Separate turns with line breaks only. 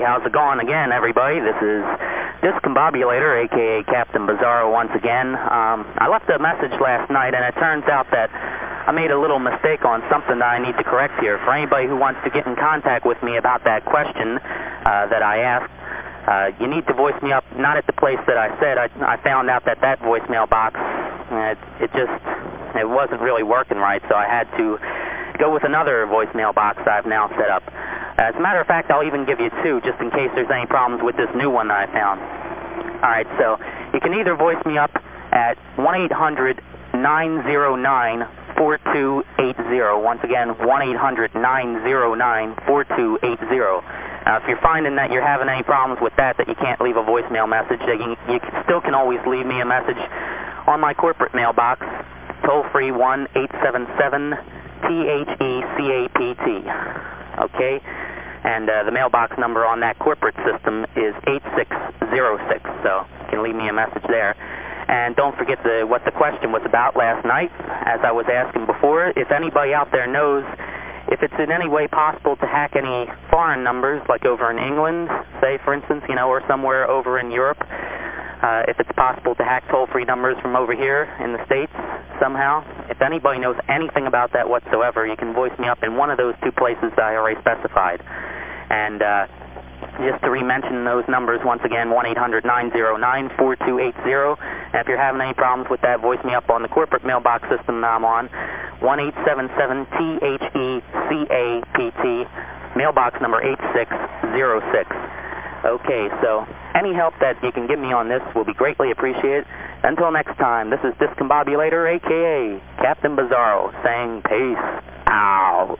How's it going again, everybody? This is Discombobulator, aka Captain Bizarro, once again. Um, I left a message last night, and it turns out that I made a little mistake on something that I need to correct here. For anybody who wants to get in contact with me about that question uh, that I asked, uh, you need to voice me up, not at the place that I said. I, I found out that that voicemail box, uh, it, it just, it wasn't really working right, so I had to go with another voicemail box I've now set up. As a matter of fact, I'll even give you two, just in case there's any problems with this new one that I found. All right, so you can either voice me up at 1-800-909-4280. Once again, 1-800-909-4280. Uh, if you're finding that you're having any problems with that, that you can't leave a voicemail message, you, you still can always leave me a message on my corporate mailbox, toll-free 1-877-T-H-E-C-A-P-T. Okay? And uh, the mailbox number on that corporate system is 8606, so you can leave me a message there. And don't forget the, what the question was about last night, as I was asking before. If anybody out there knows if it's in any way possible to hack any foreign numbers, like over in England, say, for instance, you know, or somewhere over in Europe, uh, if it's possible to hack toll-free numbers from over here in the States somehow, if anybody knows anything about that whatsoever, you can voice me up in one of those two places that I already specified. And uh, just to re-mention those numbers once again, 1-800-909-4280. And if you're having any problems with that, voice me up on the corporate mailbox system that I'm on, 1-877-T-H-E-C-A-P-T, mailbox number 8606. Okay, so any help that you can give me on this will be greatly appreciated. Until next time, this is Discombobulator, a.k.a. Captain Bizarro, saying peace out.